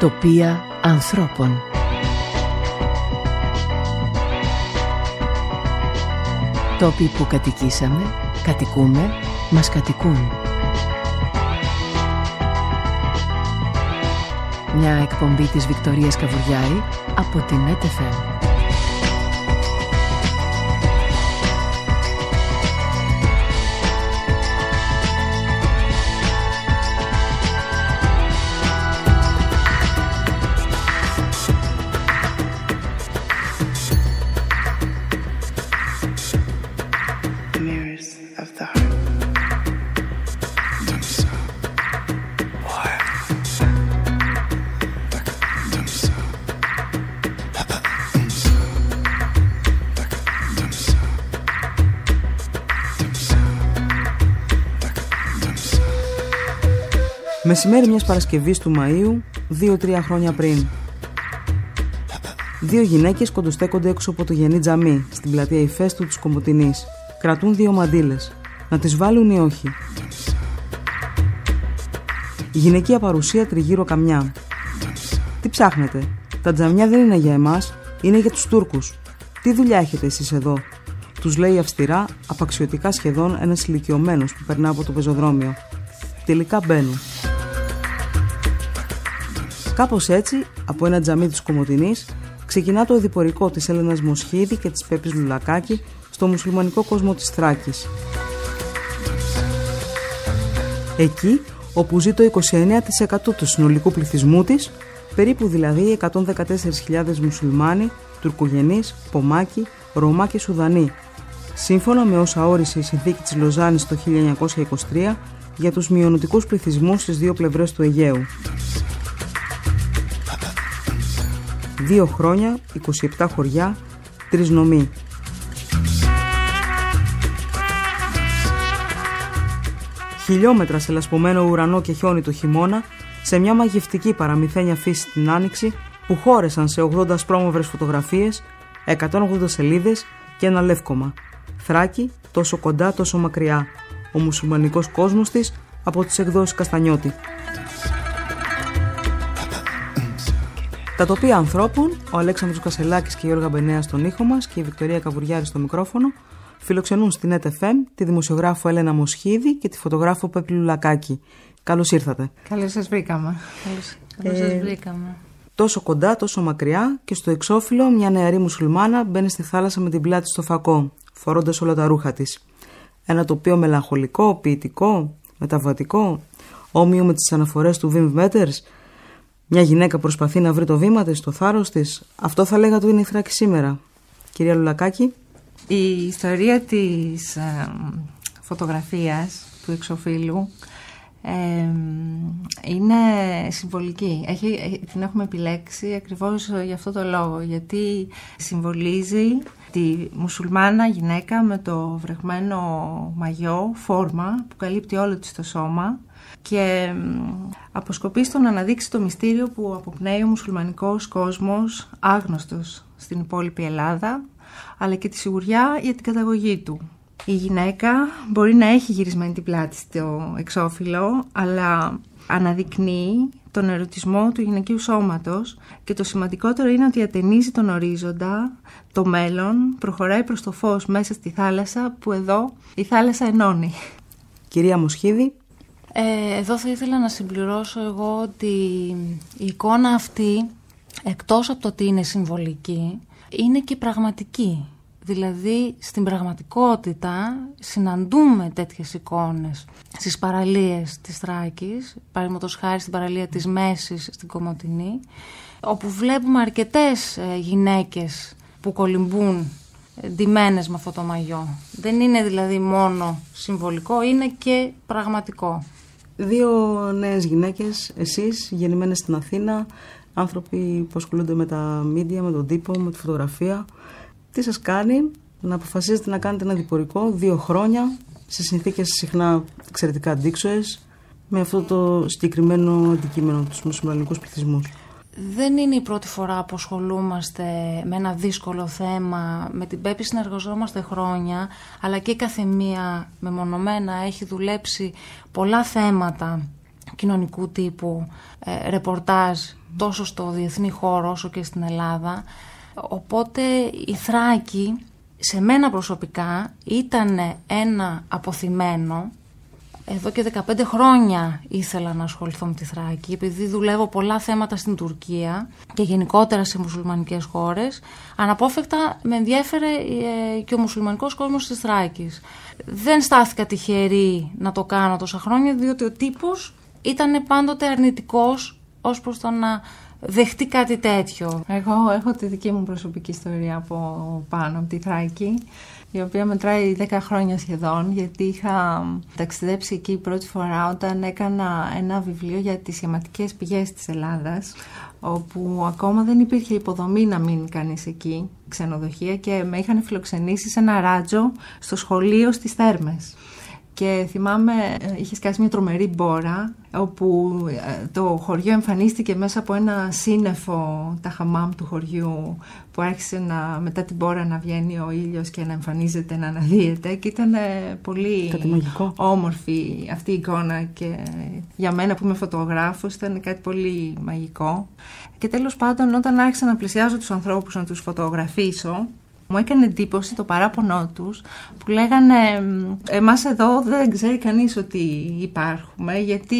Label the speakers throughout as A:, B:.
A: Τοπία ανθρώπων. Τόποι που κατοικήσαμε, κατοικούμε, μας κατοικούν. Μια εκπομπή της Βικτωρίας Καβουριάη από την ΕΤΕΦΕΜ
B: Μεσημέρι μιας Παρασκευής του Μαΐου, δύο-τρία χρόνια πριν. Δύο γυναίκες κοντοστέκονται έξω από το γενή τζαμί, στην πλατεία Ιφέστου της Κομωτινής. Κρατούν δύο μαντήλες. Να τις βάλουν ή όχι; Η γυναικεία παρουσία τριγύρω καμιά. Τι ψάχνετε, τα τζαμιά δεν είναι για εμάς, είναι για τους Τούρκους. Τι δουλειά έχετε εσείς εδώ, τους λέει αυστηρά, απαξιωτικά σχεδόν ένας ηλικιωμένος που περνά από το πεζοδρόμιο. Τελικά μπαίνουν. Κάπως έτσι, από ένα τζαμί της Κομωτινής, ξεκινά το οδηπορικό της Έλενα Μοσχίδη και της Πέπης Λουλακάκη στο μουσουλμανικό κόσμο της Θράκης. Εκεί, όπου ζει το 29% του συνολικού πληθυσμού της, περίπου δηλαδή 114.000 μουσουλμάνοι, τουρκογενείς, Πομάκοι, Ρωμά και Σουδανοί, σύμφωνα με όσα όρισε η συνθήκη της Λοζάνης το 1923 για τους μειονοτικούς πληθυσμούς στις δύο πλευρές του Αιγαίου. Δύο χρόνια, 27 χωριά, τρεις νομοί. Χιλιόμετρα σε λασπωμένο ουρανό και χιόνι το χειμώνα, σε μια μαγευτική παραμυθένια φύση την άνοιξη, που χώρεσαν σε 80 σπρώμαυρες φωτογραφίες, 180 σελίδες και ένα λεύκομα. Θράκη, τόσο κοντά, τόσο μακριά. Ο μουσουλμανικός κόσμος της από τις εκδόσεις Καστανιώτη. Τα τοπία ανθρώπων, ο Αλέξανδρος Κασελάκης και η Γιώργα Μπενέα στον ήχο μας και η Βικτωρία Καβουριάρη στο μικρόφωνο, φιλοξενούν στην ΕΤΕΦΕΜ τη δημοσιογράφο Έλενα Μοσχίδη και τη φωτογράφο Πέπλη Λουλακάκη. Καλώς ήρθατε.
C: Καλώς σας βρήκαμε. Καλώ ε, βρήκαμε.
B: Τόσο κοντά, τόσο μακριά και στο εξώφυλλο μια νεαρή μουσουλμάνα μπαίνει στη θάλασσα με την πλάτη στο φακό, φορώντας όλα τα ρούχα της. Ένα τοπίο μελαγχολικό, ποιητικό, μεταβατικό, όμοιο με τις αναφορές του Βιμ Μέττερς μια γυναίκα προσπαθεί να βρει το βήμα της, το θάρρος της. Αυτό θα λέγατε είναι η Θράκη σήμερα. Κυρία Λουλακάκη.
C: Η ιστορία της ε, φωτογραφίας του εξοφίλου ε, είναι συμβολική. Έχει, την έχουμε επιλέξει ακριβώς για αυτό το λόγο, γιατί συμβολίζει τη μουσουλμάνα γυναίκα με το βρεγμένο μαγιό, φόρμα, που καλύπτει όλο της το σώμα και αποσκοπείς στο να αναδείξει το μυστήριο που αποπνέει ο μουσουλμανικός κόσμος άγνωστος στην υπόλοιπη Ελλάδα αλλά και τη σιγουριά για την καταγωγή του. Η γυναίκα μπορεί να έχει γυρισμένη την πλάτη στο εξώφυλλο αλλά αναδεικνύει τον ερωτισμό του γυναικείου σώματος και το σημαντικότερο είναι ότι ατενίζει τον ορίζοντα, το μέλλον, προχωράει προς το φως μέσα στη θάλασσα που εδώ η θάλασσα ενώνει.
B: Κυρία Μοσχίδη,
D: ε, εδώ θα ήθελα να συμπληρώσω εγώ ότι η εικόνα αυτή, εκτός από το ότι είναι συμβολική, είναι και πραγματική. Δηλαδή, στην πραγματικότητα συναντούμε τέτοιες εικόνες στις παραλίες της Θράκης, παραδείγματος χάρη στην παραλία της Μέσης στην Κομωτινή, όπου βλέπουμε αρκετές ε, γυναίκες που κολυμπούν ε, ντυμένες με αυτό το μαγιό. Δεν είναι δηλαδή μόνο συμβολικό, είναι και πραγματικό.
B: Δύο νέες γυναίκες, εσείς γεννημένες στην Αθήνα, άνθρωποι που ασχολούνται με τα μίντια, με τον τύπο, με τη φωτογραφία. Τι σας κάνει να αποφασίζετε να κάνετε ένα διπορικό δύο χρόνια σε συνθήκες συχνά εξαιρετικά αντίξωες με αυτό το συγκεκριμένο αντικείμενο τους μουσουλμανικούς πληθυσμούς;
D: Δεν είναι η πρώτη φορά που ασχολούμαστε με ένα δύσκολο θέμα. Με την Πέπη συνεργαζόμαστε χρόνια, αλλά και η καθεμία μεμονωμένα έχει δουλέψει πολλά θέματα κοινωνικού τύπου, ε, ρεπορτάζ τόσο στο διεθνή χώρο όσο και στην Ελλάδα. Οπότε η Θράκη σε μένα προσωπικά ήταν ένα αποθυμένο εδώ και 15 χρόνια ήθελα να ασχοληθώ με τη Θράκη επειδή δουλεύω πολλά θέματα στην Τουρκία και γενικότερα σε μουσουλμανικές χώρες αναπόφευκτα με ενδιέφερε ε, και ο μουσουλμανικός κόσμος της Θράκης. Δεν στάθηκα τυχερή να το κάνω τόσα χρόνια διότι ο τύπος ήταν πάντοτε αρνητικός ως προς το να δεχτεί κάτι τέτοιο.
C: Εγώ έχω τη δική μου προσωπική ιστορία από πάνω από τη Θράκη η οποία μετράει 10 χρόνια σχεδόν, γιατί είχα ταξιδέψει εκεί πρώτη φορά όταν έκανα ένα βιβλίο για τις σχηματικές πηγές της Ελλάδας, όπου ακόμα δεν υπήρχε υποδομή να μείνει κανείς εκεί, ξενοδοχεία, και με είχαν φιλοξενήσει σε ένα ράτζο στο σχολείο στις Θέρμες. Και θυμάμαι, ε, είχες σκάσει μια τρομερή μπόρα, όπου ε, το χωριό εμφανίστηκε μέσα από ένα σύννεφο, τα χαμάμ του χωριού, που άρχισε να, μετά την μπόρα να βγαίνει ο ήλιος και να εμφανίζεται, να αναδύεται. Και ήταν ε, πολύ όμορφη αυτή η εικόνα και για μένα που είμαι φωτογράφος ήταν κάτι πολύ μαγικό. Και τέλος πάντων όταν άρχισα να πλησιάζω τους ανθρώπους να τους φωτογραφίσω, μου έκανε εντύπωση το παράπονό τους που λέγανε εμάς εδώ δεν ξέρει κανείς ότι υπάρχουμε γιατί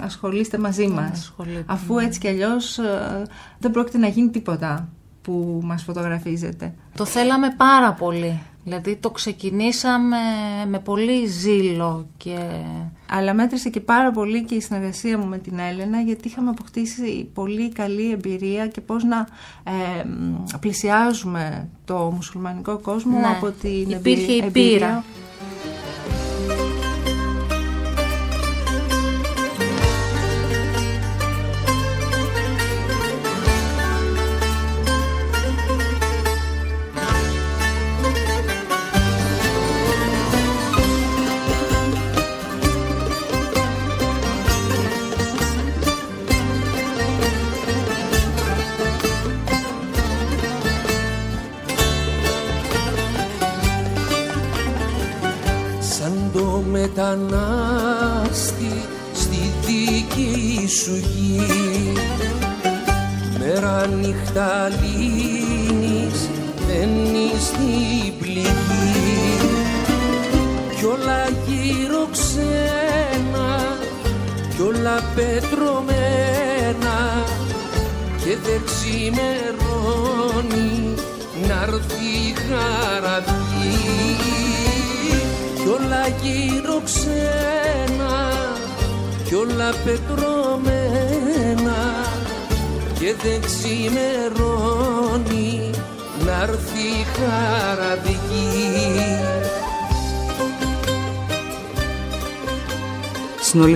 C: ασχολείστε μαζί μας. Αφού ναι. έτσι κι αλλιώς ε, δεν πρόκειται να γίνει τίποτα που μας φωτογραφίζετε.
D: Το θέλαμε πάρα πολύ. Δηλαδή το ξεκινήσαμε με πολύ ζήλο και...
C: Αλλά μέτρησε και πάρα πολύ και η συνεργασία μου με την Έλενα γιατί είχαμε αποκτήσει πολύ καλή εμπειρία και πώς να ε, πλησιάζουμε το μουσουλμανικό κόσμο
D: ναι.
C: από την
D: Υπήρχε η πείρα.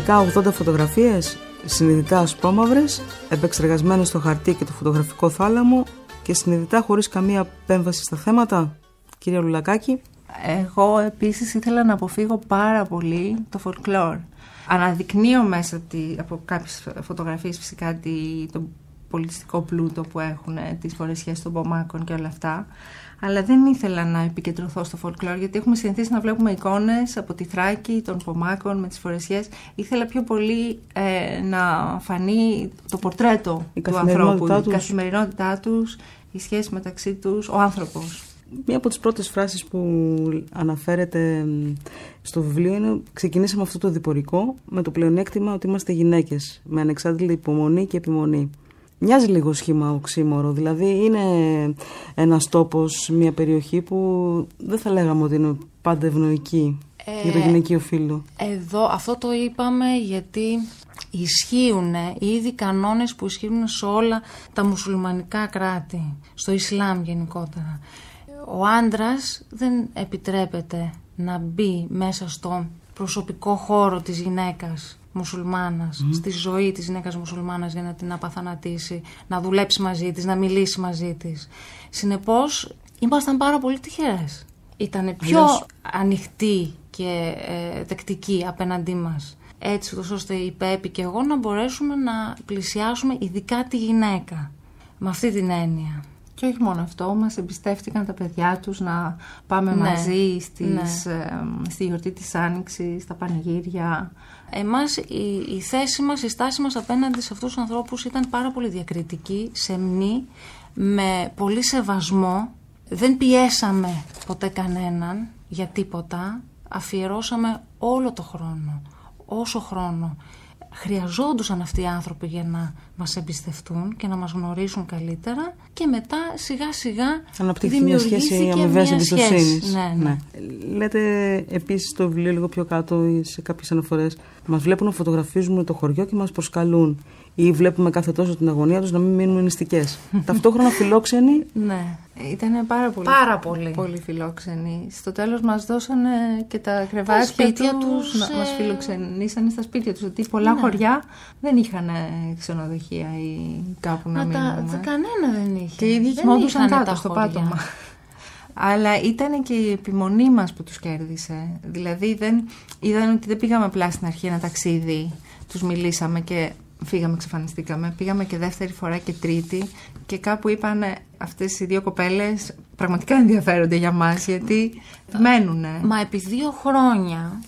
B: Συνολικά 80 φωτογραφίες, συνειδητά ασπρόμαυρες, επεξεργασμένες στο χαρτί και το φωτογραφικό θάλαμο και συνειδητά χωρίς καμία επέμβαση στα θέματα. Κύριε Λουλακάκη.
C: Εγώ επίσης ήθελα να αποφύγω πάρα πολύ το folklore. Αναδεικνύω μέσα από κάποιες φωτογραφίες φυσικά τον πολιτιστικό πλούτο που έχουν, τις φορεσιές των πομάκων και όλα αυτά. Αλλά δεν ήθελα να επικεντρωθώ στο folklore γιατί έχουμε συνηθίσει να βλέπουμε εικόνες από τη Θράκη, των πομάκων με τις φορεσιές. Ήθελα πιο πολύ ε, να φανεί το πορτρέτο του ανθρώπου, η καθημερινότητά τους, η σχέση μεταξύ τους, ο άνθρωπος.
B: Μία από τις πρώτες φράσεις που αναφέρεται στο βιβλίο είναι ξεκινήσαμε αυτό το διπορικό με το πλεονέκτημα ότι είμαστε γυναίκες με ανεξάρτητη υπομονή και επιμονή. Μοιάζει λίγο σχήμα οξύμορο, δηλαδή είναι ένας τόπος, μια περιοχή που δεν θα λέγαμε ότι είναι πάντα ευνοϊκή ε, για το γυναικείο φίλο.
D: Εδώ αυτό το είπαμε γιατί ισχύουν ήδη κανόνες που ισχύουν σε όλα τα μουσουλμανικά κράτη, στο Ισλάμ γενικότερα ο άντρας δεν επιτρέπεται να μπει μέσα στο προσωπικό χώρο της γυναίκας μουσουλμάνας, στη ζωή της γυναίκας μουσουλμάνας για να την απαθανατήσει, να δουλέψει μαζί της, να μιλήσει μαζί της. Συνεπώς, ήμασταν πάρα πολύ τυχερές. Ήταν πιο ανοιχτοί και ε, δεκτικοί απέναντί μας. Έτσι, ώστε η Πέπη και εγώ να μπορέσουμε να πλησιάσουμε ειδικά τη γυναίκα. Με αυτή την έννοια.
C: Και όχι μόνο αυτό, μας εμπιστεύτηκαν τα παιδιά τους να πάμε
D: Ναι,
C: μαζί στις,
D: ναι.
C: ε, στη γιορτή της Άνοιξης, στα πανηγύρια.
D: Εμάς η, η θέση μας, η στάση μας απέναντι σε αυτούς τους ανθρώπους ήταν πάρα πολύ διακριτική, σεμνή, με πολύ σεβασμό. Δεν πιέσαμε ποτέ κανέναν για τίποτα. Αφιερώσαμε όλο το χρόνο, όσο χρόνο χρειαζόντουσαν αυτοί οι άνθρωποι για να μας εμπιστευτούν και να μας γνωρίσουν καλύτερα και μετά σιγά σιγά
B: Αναπτύχθηκε μια σχέση
D: δημιουργήθηκε
B: αμοιβές
D: μια
B: εμπιστοσύνης.
D: σχέση. Ναι, ναι.
B: Λέτε επίσης στο βιβλίο λίγο πιο κάτω ή σε κάποιες αναφορές, μας βλέπουν να φωτογραφίζουμε το χωριό και μας προσκαλούν. Ή βλέπουμε κάθε τόσο την αγωνία τους να μην μείνουμε νηστικές. Ταυτόχρονα φιλόξενοι.
C: Ναι, ήταν πάρα πολύ,
D: Πάρα πολύ.
C: πολύ φιλόξενοι. Στο τέλος μας δώσανε και τα κρεβάτια
D: σπίτια
C: τους,
D: τους,
C: να- μας
D: ε,
C: φιλοξενήσανε στα σπίτια τους. Γιατί πολλά
D: Ναι.
C: χωριά δεν είχαν ε, ξενοδοχεία ή κάπου να
D: Μα τα,
C: μείνουμε.
D: τα- κανένα δεν είχε.
C: Και οι ίδιοι
D: Δεν
C: κοιμόντουσαν
D: είχαν
C: κάτω
D: τα
C: στο
D: χωριά.
C: πάτωμα. Αλλά ήταν και η επιμονή μας που τους κέρδισε. Δηλαδή δεν, είδαν ότι δεν πήγαμε απλά στην αρχή ένα ταξίδι, τους μιλήσαμε και φύγαμε, εξαφανιστήκαμε. Πήγαμε και δεύτερη φορά και τρίτη και κάπου είπαν αυτές οι δύο κοπέλες πραγματικά ενδιαφέρονται για μας γιατί μένουνε.
D: Μα επί δύο χρόνια,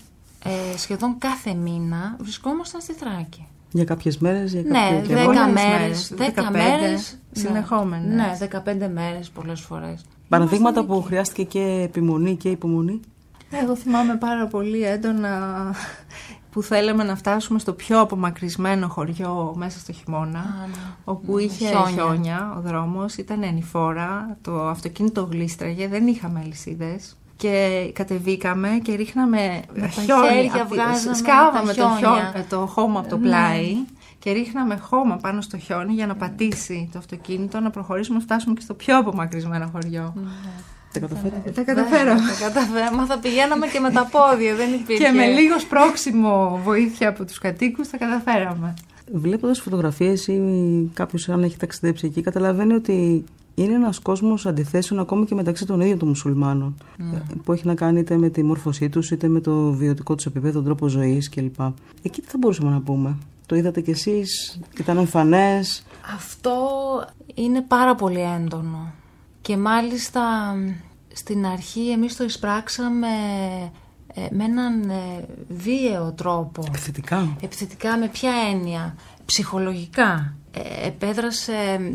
D: ε, σχεδόν κάθε μήνα, βρισκόμασταν στη Θράκη.
B: Για κάποιες μέρες, για
D: Ναι,
B: κάποιο καιρό.
C: Πολλές
D: δέκα
C: μέρες,
D: μέρες. Δέκα
C: 15
D: μέρες.
C: συνεχόμενες.
D: Ναι, δεκαπέντε μέρες πολλές φορές.
B: Παραδείγματα
D: Ήμασταν
B: που χρειάστηκε και επιμονή και υπομονή;
C: Εγώ θυμάμαι πάρα πολύ έντονα που θέλαμε να φτάσουμε στο πιο απομακρυσμένο χωριό μέσα στο χειμώνα,
D: Α, ναι.
C: όπου
D: Ναι,
C: είχε
D: χιόνια.
C: χιόνια. ο δρόμος, ήταν ανηφόρα, το αυτοκίνητο γλίστραγε, δεν είχαμε αλυσίδες. Και κατεβήκαμε και ρίχναμε
D: τα
C: χιόνια,
D: χέρια
C: απ' τη-
D: βγάζαμε
C: σκάβαμε
D: τα
C: το,
D: χιόνια.
C: χιόνι- το χώμα από το
D: Ναι.
C: πλάι και ρίχναμε χώμα πάνω στο χιόνι για να πατήσει το αυτοκίνητο, να προχωρήσουμε, να φτάσουμε και στο πιο απομακρυσμένο χωριό.
B: Τα καταφέρατε.
C: Τα καταφέραμε.
D: Τα καταφέραμε. Θα πηγαίναμε και με τα πόδια, δεν υπήρχε.
C: Και με λίγο σπρόξιμο βοήθεια από τους κατοίκους τα καταφέραμε.
B: Βλέποντας φωτογραφίες ή κάποιος αν έχει ταξιδέψει εκεί, καταλαβαίνει ότι είναι ένας κόσμος αντιθέσεων ακόμη και μεταξύ των ίδιων των μουσουλμάνων.
C: Ναι.
B: ε, Που έχει να κάνει είτε με τη μόρφωσή τους, είτε με το βιωτικό τους επίπεδο, τον τρόπο ζωής κλπ. Εκεί τι θα μπορούσαμε να πούμε; Το είδατε κι εσείς, ήταν εμφανές.
D: Αυτό είναι πάρα πολύ έντονο. Και μάλιστα στην αρχή εμείς το εισπράξαμε ε, με έναν ε, βίαιο τρόπο.
B: Επιθετικά.
D: Επιθετικά με ποια έννοια; Ψυχολογικά. Ε, επέδρασε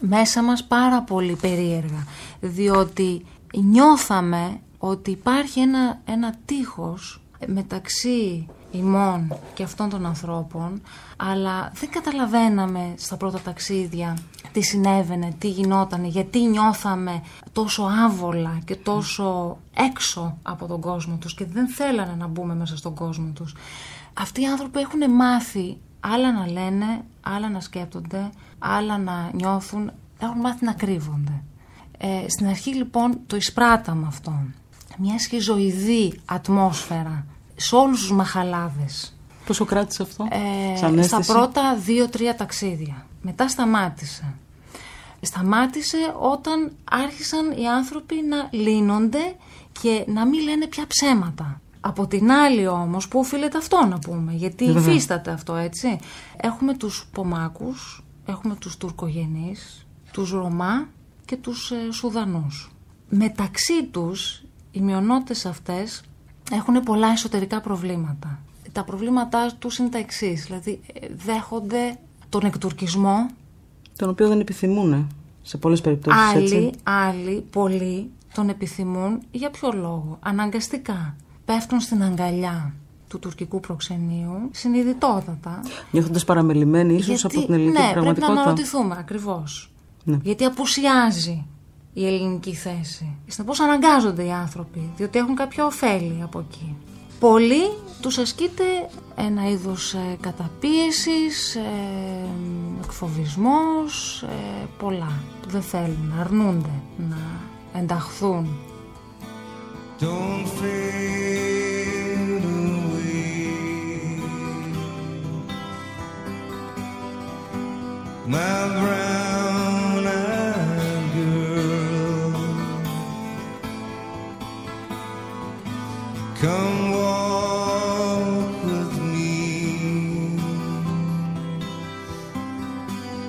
D: μέσα μας πάρα πολύ περίεργα. Διότι νιώθαμε ότι υπάρχει ένα, ένα τείχος μεταξύ ημών και αυτών των ανθρώπων αλλά δεν καταλαβαίναμε στα πρώτα ταξίδια τι συνέβαινε, τι γινόταν, γιατί νιώθαμε τόσο άβολα και τόσο έξω από τον κόσμο τους και δεν θέλανε να μπούμε μέσα στον κόσμο τους. Αυτοί οι άνθρωποι έχουν μάθει άλλα να λένε, άλλα να σκέπτονται, άλλα να νιώθουν, έχουν μάθει να κρύβονται. Ε, στην αρχή λοιπόν το εισπράταμε αυτό. Μια σχιζοειδή ατμόσφαιρα σε όλους τους μαχαλάδες.
B: Πόσο κράτησε αυτό,
D: Ε,
B: σαν
D: στα
B: αίσθηση;
D: πρώτα δύο-τρία ταξίδια. Μετά σταμάτησε. Σταμάτησε όταν άρχισαν οι άνθρωποι να λύνονται και να μην λένε πια ψέματα. Από την άλλη όμως, που οφείλεται αυτό να πούμε, γιατί
B: Ε, βέβαια.
D: υφίσταται αυτό έτσι. Έχουμε τους Πομάκους, έχουμε τους Τουρκογενείς, τους Ρωμά και τους ε, Σουδανούς. Μεταξύ τους, οι μειονότητες αυτές έχουν πολλά εσωτερικά προβλήματα. Τα προβλήματά τους είναι τα εξής, δηλαδή ε, δέχονται τον εκτουρκισμό,
B: Τον οποίο δεν επιθυμούν σε πολλές περιπτώσεις.
D: Άλλοι, άλλοι, πολλοί τον επιθυμούν για ποιο λόγο; Αναγκαστικά. Πέφτουν στην αγκαλιά του τουρκικού προξενείου, συνειδητότατα.
B: Νιώθοντας παραμελημένοι ίσως
D: γιατί-
B: από την ελληνική
D: ναι, πρέπει να
B: πραγματικότητα.
D: αναρωτηθούμε ακριβώς.
B: Ναι.
D: Γιατί απουσιάζει η ελληνική θέση. Συνεπώς αναγκάζονται οι άνθρωποι, διότι έχουν κάποια ωφέλη από εκεί. Πολλοί τους ασκείται ένα είδος ε, καταπίεσης, ε, εκφοβισμός, ε, πολλά που δεν θέλουν, αρνούνται να ενταχθούν.
E: don't fade away. My brown Come walk with me.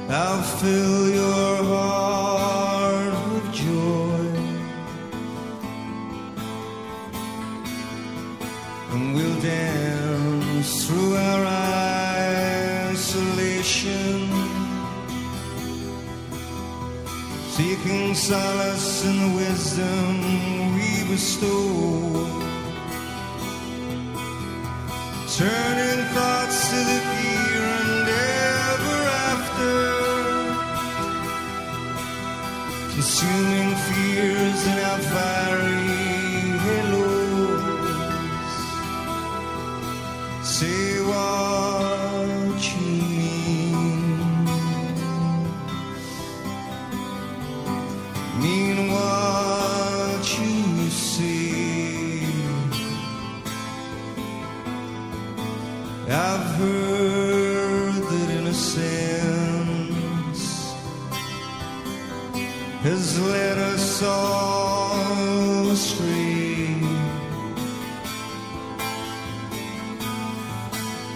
E: I'll fill your heart with joy, and we'll dance through our isolation, seeking solace in the wisdom we bestow. Turning thoughts to the here and ever after. Consuming fears in our fiery halos. Say what you mean. Mean all astray.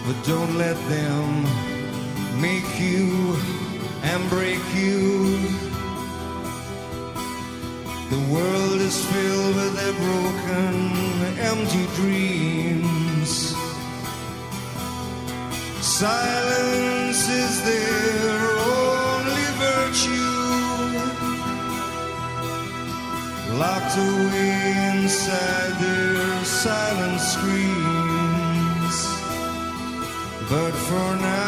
E: But don't let them make you and break you. The world is filled with their broken, empty dreams. Silence is their Locked away inside their silent screams. But for now,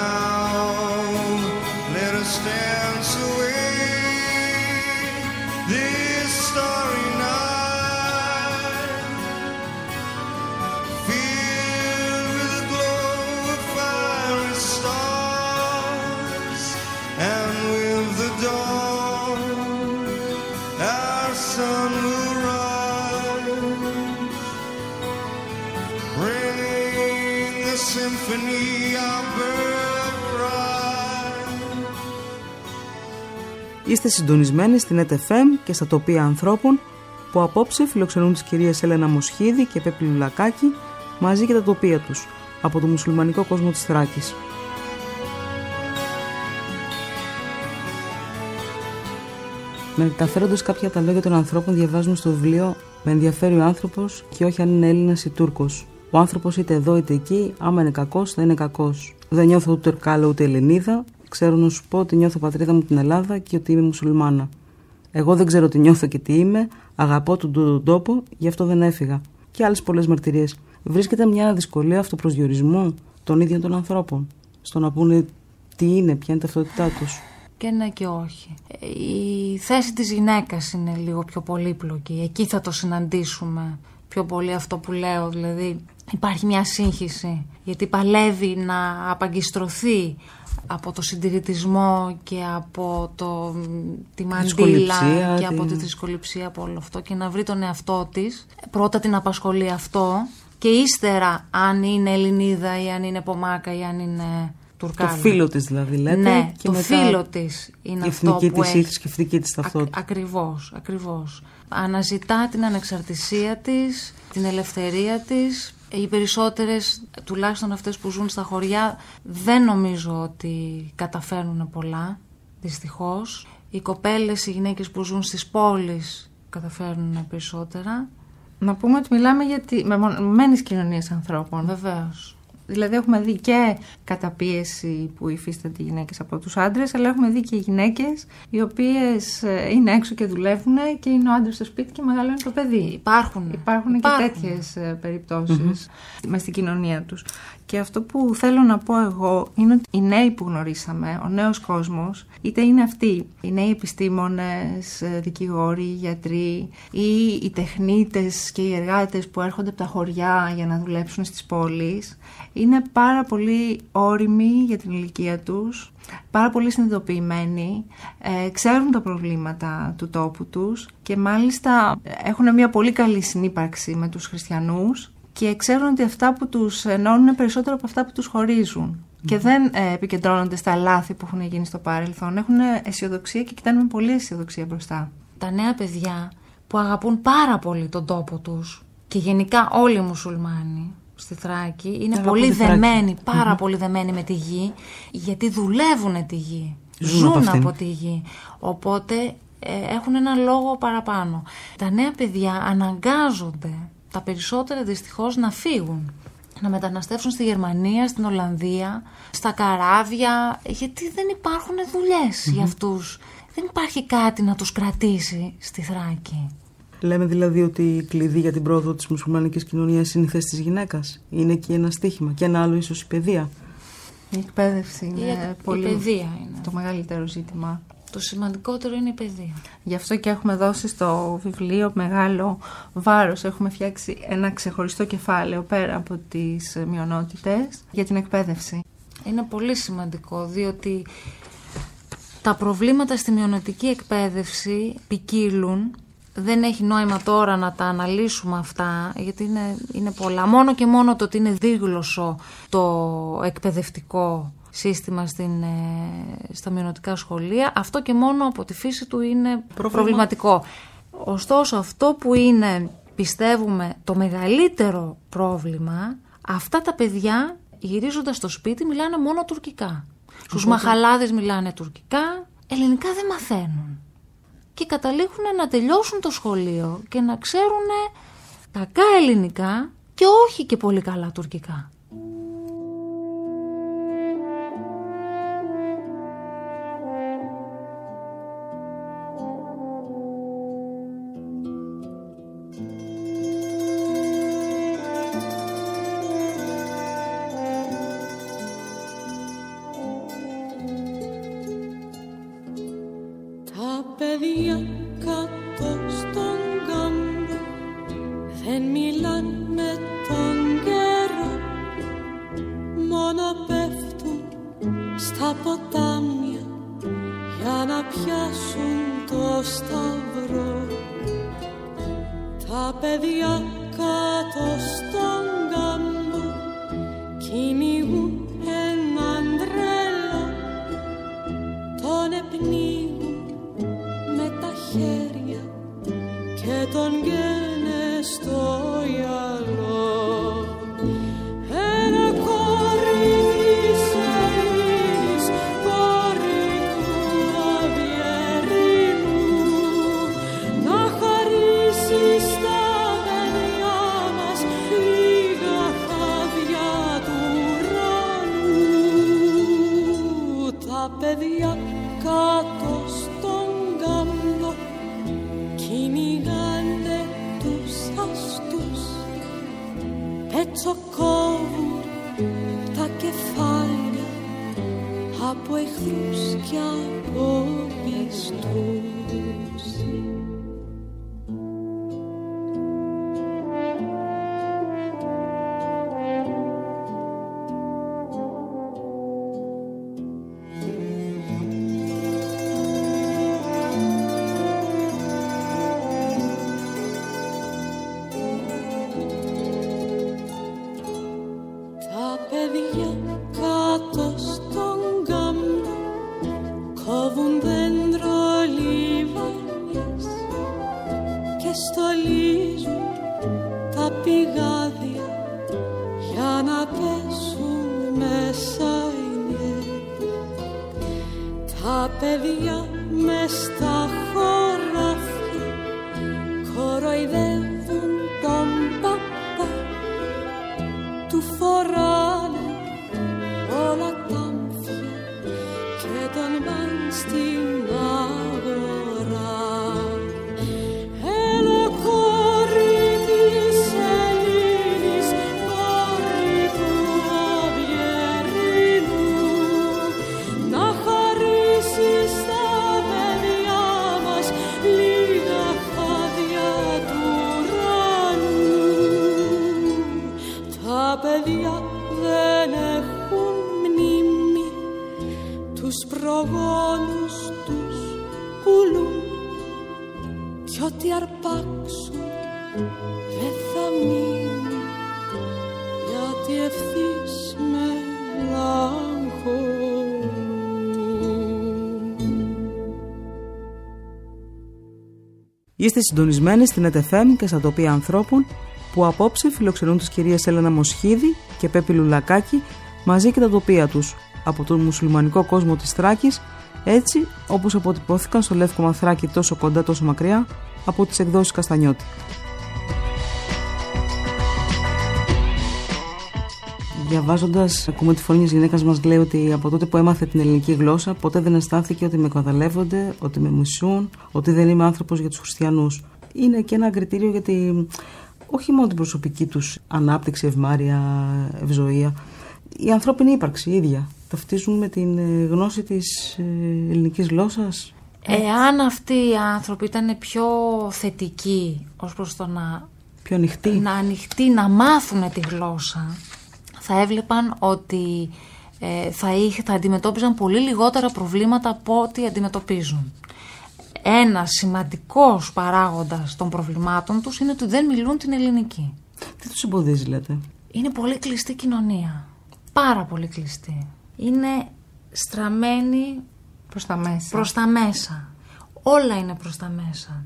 B: Είστε συντονισμένοι στην ΕΤΕΦΕΜ και στα τοπία ανθρώπων που απόψε φιλοξενούν τις κυρίες Έλενα Μοσχίδη και Πέπη Λουλακάκη μαζί και τα τοπία τους από το μουσουλμανικό κόσμο της Θράκης. Μεταφέροντας κάποια τα λόγια των ανθρώπων διαβάζουμε στο βιβλίο «Με ενδιαφέρει ο άνθρωπος και όχι αν είναι Έλληνας ή Τούρκος». Ο άνθρωπος είτε εδώ είτε εκεί, άμα είναι κακός θα είναι κακός. Δεν νιώθω ούτε Τουρκάλα ούτε Ελληνίδα, ξέρω να σου πω ότι νιώθω πατρίδα μου την Ελλάδα και ότι είμαι μουσουλμάνα. Εγώ δεν ξέρω τι νιώθω και τι είμαι, αγαπώ τον, τον τόπο, γι' αυτό δεν έφυγα. Και άλλες πολλές μαρτυρίες. Βρίσκεται μια δυσκολία αυτοπροσδιορισμού των ίδιων των ανθρώπων. Στο να πούνε τι είναι, ποια είναι η ταυτότητά τους.
D: Και ναι και όχι. Ε, Η θέση της γυναίκας είναι λίγο πιο πολύπλοκη. Εκεί θα το συναντήσουμε πιο πολύ αυτό που λέω. Δηλαδή υπάρχει μια σύγχυση γιατί παλεύει να απαγκιστρωθεί από το συντηρητισμό και από το, τη μαντήλα
B: δυσκολιψία,
D: και από
B: την-
D: τη θρησκοληψία από όλο αυτό και να βρει τον εαυτό της. Πρώτα την απασχολεί αυτό και ύστερα αν είναι Ελληνίδα ή αν είναι Πομάκα ή αν είναι
B: Το
D: Τουρκάλα.
B: φίλο της δηλαδή, λέτε.
D: Ναι,
B: και
D: το
B: μετά
D: φίλο της είναι
B: η
D: αυτό
B: εθνική
D: που
B: της ή η
D: έχει.
B: θρησκευτική της ταυτότητα.
D: Ακ- ακριβώς, ακριβώς. Αναζητά την ανεξαρτησία της, την ελευθερία της. Οι περισσότερες, τουλάχιστον αυτές που ζουν στα χωριά, δεν νομίζω ότι καταφέρνουν πολλά, δυστυχώς. Οι κοπέλες, οι γυναίκες που ζουν στις πόλεις καταφέρνουν περισσότερα.
C: Να πούμε ότι μιλάμε για τη μεμονωμένες κοινωνίες ανθρώπων.
D: Βεβαίως.
C: Δηλαδή έχουμε δει και καταπίεση που υφίστανται οι γυναίκες από τους άντρες, αλλά έχουμε δει και γυναίκες οι οποίες ε, είναι έξω και δουλεύουν και είναι ο άντρας στο σπίτι και μεγαλώνει το παιδί.
D: Υπάρχουν.
C: Υπάρχουν, και τέτοιες ε, περιπτώσεις μες στην κοινωνία τους. Και αυτό που θέλω να πω εγώ είναι ότι οι νέοι που γνωρίσαμε, ο νέος κόσμος, είτε είναι αυτοί οι νέοι επιστήμονες, ε, δικηγόροι, γιατροί ή οι τεχνίτες και οι εργάτες που έρχονται από τα χωριά για να δουλέψουν στις πόλεις, είναι πάρα πολύ όριμοι για την ηλικία τους, πάρα πολύ συνειδητοποιημένοι, ε, ξέρουν τα προβλήματα του τόπου τους και μάλιστα έχουν μια πολύ καλή συνύπαρξη με τους χριστιανούς και ξέρουν ότι αυτά που τους ενώνουν είναι περισσότερο από αυτά που τους χωρίζουν. Και δεν ε, επικεντρώνονται στα λάθη που έχουν γίνει στο παρελθόν. Έχουν αισιοδοξία και κοιτάνε με πολύ αισιοδοξία μπροστά.
D: τα νέα παιδιά που αγαπούν πάρα πολύ τον τόπο τους και γενικά όλοι οι μουσουλμάνοι στη Θράκη είναι
B: Αγαπούν
D: πολύ
B: τη Θράκη.
D: δεμένοι, πάρα πολύ δεμένοι με τη γη γιατί δουλεύουν τη γη,
B: Ζουν
D: ζουν,
B: από αυτήν.
D: από τη γη οπότε ε, έχουν ένα λόγο παραπάνω. Τα νέα παιδιά αναγκάζονται τα περισσότερα δυστυχώς να φύγουν
F: να μεταναστεύσουν στη Γερμανία, στην Ολλανδία, στα καράβια, γιατί δεν υπάρχουν για αυτούς. Δεν υπάρχει κάτι να τους κρατήσει στη Θράκη.
B: Λέμε δηλαδή ότι η κλειδί για την πρόοδο της μουσουλμανικής κοινωνίας είναι η θέση της γυναίκας. Είναι εκεί ένα στίχημα και ένα άλλο ίσως η παιδεία.
C: Η εκπαίδευση είναι
F: η,
C: πολύ
F: η παιδεία είναι.
C: το μεγαλύτερο ζήτημα.
F: Το σημαντικότερο είναι η παιδεία.
C: Γι' αυτό και έχουμε δώσει στο βιβλίο μεγάλο βάρος. Έχουμε φτιάξει ένα ξεχωριστό κεφάλαιο πέρα από τις μειονότητες για την εκπαίδευση.
F: Είναι πολύ σημαντικό διότι τα προβλήματα στη μειονοτική εκπαίδευση ποικίλουν. Δεν έχει νόημα τώρα να τα αναλύσουμε αυτά, γιατί είναι, είναι πολλά. Μόνο και μόνο το ότι είναι δίγλωσσο το εκπαιδευτικό σύστημα στην, ε, στα μειονοτικά σχολεία, αυτό και μόνο από τη φύση του είναι προβληματικό. Ωστόσο, αυτό που είναι, πιστεύουμε, το μεγαλύτερο πρόβλημα, αυτά τα παιδιά γυρίζοντας στο σπίτι μιλάνε μόνο τουρκικά. Στους μαχαλάδες μιλάνε τουρκικά, ελληνικά δεν μαθαίνουν. Και καταλήγουν να τελειώσουν το σχολείο και να ξέρουν κακά ελληνικά και όχι και πολύ καλά τουρκικά. παιδιά κάτω στον κάμπο κυνηγάνε τους αστούς πετσοκόβουν τα κεφάλια από εχθρούς και από πιστούς.
B: Είστε συντονισμένοι στην ΕΤΕΦΕΜ και στα τοπία ανθρώπων που απόψε φιλοξενούν τις κυρίες Έλενα Μοσχίδη και Πέπη Λουλακάκη μαζί και τα τοπία τους από τον μουσουλμανικό κόσμο της Θράκης έτσι όπως αποτυπώθηκαν στο Λεύκο Θράκη τόσο κοντά τόσο μακριά από τις εκδόσεις Καστανιώτη. Διαβάζοντας, ακούμε τη φωνή τη γυναίκας μας λέει ότι από τότε που έμαθε την ελληνική γλώσσα, ποτέ δεν αισθάνθηκε ότι με καταλεύονται, ότι με μισούν, ότι δεν είμαι άνθρωπος για τους χριστιανούς. Είναι και ένα κριτήριο γιατί όχι μόνο την προσωπική τους ανάπτυξη, ευμάρεια, ευζοία, η ανθρώπινη ύπαρξη η ίδια. Ταυτίζουν με την ε, γνώση της ε, ελληνικής γλώσσας.
D: Εάν αυτοί οι άνθρωποι ήταν πιο θετικοί ως προς το να
B: Πιο ανοιχτή.
D: να ανοιχτεί, να μάθουν τη γλώσσα, θα έβλεπαν ότι ε, θα, είχε, θα αντιμετώπιζαν πολύ λιγότερα προβλήματα από ό,τι αντιμετωπίζουν. Ένας σημαντικός παράγοντας των προβλημάτων τους είναι ότι δεν μιλούν την ελληνική.
B: Τι τους εμποδίζει, λέτε;
D: Είναι πολύ κλειστή κοινωνία. Πάρα πολύ κλειστή. Είναι στραμμένη
C: Προς τα μέσα.
D: προς τα μέσα. Όλα είναι προς τα μέσα.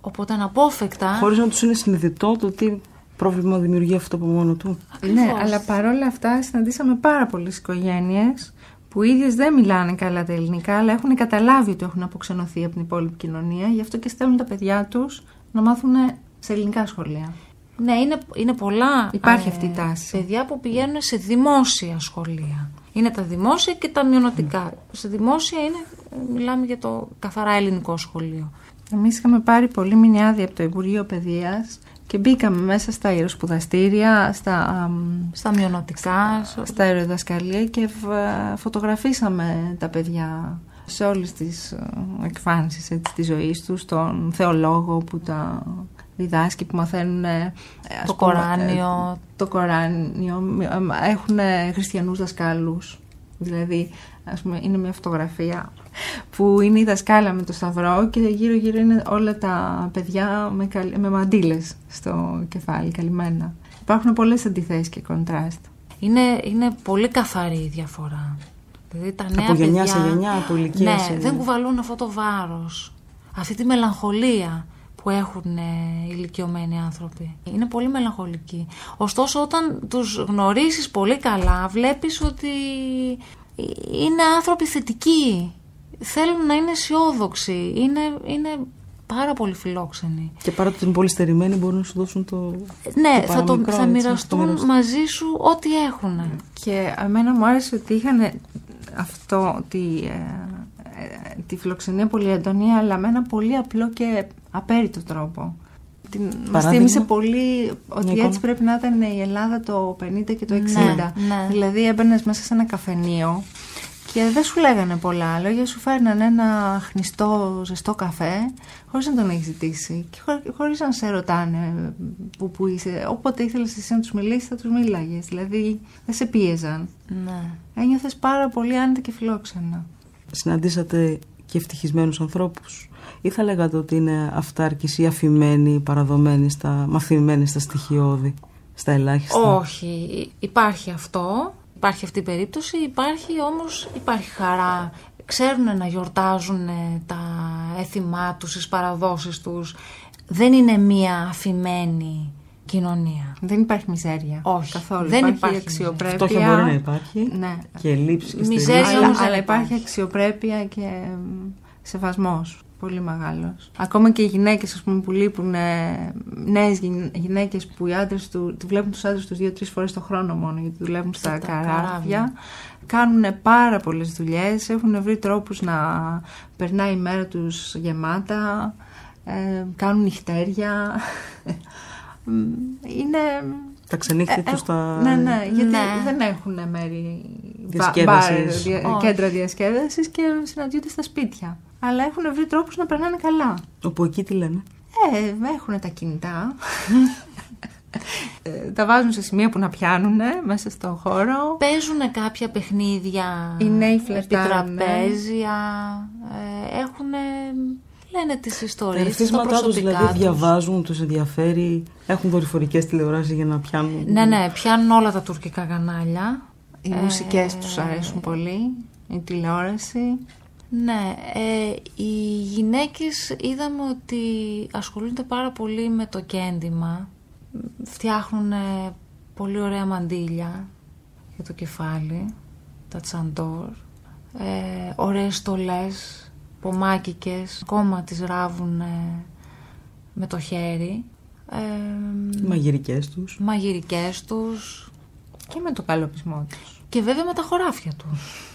D: Οπότε αναπόφευκτα...
B: Χωρίς να τους είναι συνειδητό το τι πρόβλημα δημιουργεί αυτό από μόνο του.
C: Ναι,
D: Ακριβώς.
C: αλλά παρόλα αυτά συναντήσαμε πάρα πολλές οικογένειες που οι ίδιες δεν μιλάνε καλά τα ελληνικά, αλλά έχουν καταλάβει ότι έχουν αποξενωθεί από την υπόλοιπη κοινωνία, γι' αυτό και στέλνουν τα παιδιά τους να μάθουν σε ελληνικά σχολεία.
D: Ναι, είναι, είναι πολλά
C: Υπάρχει αυτή η τάση.
D: παιδιά που πηγαίνουν σε δημόσια σχολεία. Είναι τα δημόσια και τα μειονοτικά. Σε δημόσια είναι, ε, μιλάμε για το καθαρά ελληνικό σχολείο.
C: Εμείς είχαμε πάρει πολύ μηνιάδια από το Υπουργείο Παιδείας και μπήκαμε μέσα στα αεροσπουδαστήρια, στα, αμ,
D: Στα μειονοτικά, σε-
C: στα αεροδασκαλία και φ- φωτογραφίσαμε τα παιδιά σε όλες τις ε, εκφάνσεις έτσι, της ζωής τους, τον θεολόγο που τα διδάσκει, που μαθαίνουν ε, ας
D: Το
C: πούμε,
D: Κοράνιο.
C: ε, το Κοράνιο, έχουν χριστιανούς δασκάλους, δηλαδή ας πούμε, είναι μια φωτογραφία που είναι η δασκάλα με το σταυρό και γύρω γύρω είναι όλα τα παιδιά με, καλ- με μαντήλες στο κεφάλι, καλυμμένα. Υπάρχουν πολλές αντιθέσεις και κοντράστ.
D: είναι, είναι πολύ καθαρή η διαφορά. Δηλαδή τα νέα
B: Από γενιά
D: παιδιά,
B: σε γενιά, από ηλικία
D: ναι,
B: σε-
D: δεν κουβαλούν αυτό το βάρος. Αυτή τη μελαγχολία που έχουν ε, ηλικιωμένοι άνθρωποι. Είναι πολύ μελαγχολικοί. Ωστόσο όταν τους γνωρίσεις πολύ καλά βλέπεις ότι είναι άνθρωποι θετικοί. Θέλουν να είναι αισιόδοξοι. Είναι, είναι πάρα πολύ φιλόξενοι.
B: Και παρά το ότι είναι πολύ στερημένοι, μπορούν να σου δώσουν το.
D: Ναι,
B: το
D: θα, το,
B: παραμικρό,
D: θα
B: έτσι,
D: μοιραστούν
B: το μοιραστούν.
D: μαζί σου ό,τι έχουν.
C: Και εμένα μου άρεσε ότι είχαν αυτό τη, ε, ε, τη φιλοξενία πολύ έντονη, αλλά με ένα πολύ απλό και απέριτο τρόπο. Την, μας
B: Παράδειγμα;
C: θύμισε πολύ ότι
B: εικόνα.
C: έτσι πρέπει να ήταν η Ελλάδα το 50 και το 60.
D: Ναι, ναι.
C: Δηλαδή έμπαινες μέσα σε ένα καφενείο και δεν σου λέγανε πολλά λόγια, σου φέρναν ένα χνιστό ζεστό καφέ χωρίς να τον έχεις ζητήσει και χω- χωρίς να σε ρωτάνε που, που είσαι. Όποτε ήθελες εσύ να τους μιλήσεις θα τους μίλαγες, δηλαδή δεν σε πίεζαν.
D: Ναι.
C: Ένιωθες πάρα πολύ άνετα και φιλόξενα.
B: Συναντήσατε και ευτυχισμένους ανθρώπους. Ή θα λέγατε ότι είναι αυτάρκης ή αφημένοι, παραδομένοι, στα, μαθημένοι στα στοιχειώδη, στα ελάχιστα;
D: Όχι, υπάρχει αυτό, υπάρχει αυτή η περίπτωση, υπάρχει όμως, υπάρχει χαρά. Ξέρουν να γιορτάζουν ε, τα έθιμά τους, τις παραδόσεις τους. Δεν είναι μία αφημένη κοινωνία.
C: Δεν υπάρχει μιζέρια.
D: Όχι,
C: καθόλου.
D: δεν
C: υπάρχει,
D: υπάρχει
C: αξιοπρέπεια.
B: Φτώχεια μπορεί να υπάρχει.
C: Ναι.
B: Και ελλείψεις και
D: Μιζέρια
B: στερήσεις.
C: Αλλά,
D: όμως δεν
C: αλλά υπάρχει
D: υπάρχει.
C: αξιοπρέπεια και εμ, σεβασμός πολύ μεγάλος. Ακόμα και οι γυναίκες ας πούμε, που λείπουν, ε, νέες γυ- γυναίκες που οι άντρες του, του βλέπουν τους άντρες τους δύο-τρεις φορές το χρόνο μόνο γιατί δουλεύουν στα,
D: τα
C: καράβια.
D: καράβια.
C: Κάνουν πάρα πολλές δουλειές, έχουν βρει τρόπους να περνάει η μέρα τους γεμάτα, ε, κάνουν νυχτέρια. Μ, Είναι
B: Τα ξενύχια
C: ε,
B: τους
C: ε,
B: τα...
C: Ναι, ναι, γιατί
D: Ναι.
C: δεν έχουν μέρη
B: Διασκέδασης.
C: μπαρ, δια-
D: Όχι.
C: κέντρα διασκέδασης και συναντιούνται στα σπίτια. Αλλά έχουν βρει τρόπους να περνάνε καλά.
B: Όπου εκεί τι λένε;
C: Ε, έχουν τα κινητά. Ε, τα βάζουν σε σημεία που να πιάνουν μέσα στον χώρο.
D: Παίζουν κάποια παιχνίδια,
C: Οι νέοι φλερτάρουν,
D: επιτραπέζια, ε, έχουν, λένε τις
B: Τα
D: ιστορίες, τους, τα
B: ερεθίσματά τους
D: προσωπικά
B: δηλαδή
D: τους.
B: διαβάζουν, τους ενδιαφέρει, έχουν δορυφορικές τηλεοράσεις για να πιάνουν.
D: Ναι, ναι, πιάνουν όλα τα τουρκικά κανάλια.
C: Οι
D: Ε,
C: μουσικές τους αρέσουν πολύ. Η τηλεόραση.
D: Ναι, ε, οι γυναίκες είδαμε ότι ασχολούνται πάρα πολύ με το κέντημα. Φτιάχνουν ε, πολύ ωραία μαντίλια για το κεφάλι, τα τσαντόρ. Ε, ωραίες στολές, πομάκικες, ακόμα τις ράβουν ε, με το χέρι. Ε,
B: Οι μαγειρικές τους.
D: μαγειρικές τους.
C: Και με το καλοπισμό τους.
D: Και βέβαια με τα χωράφια τους.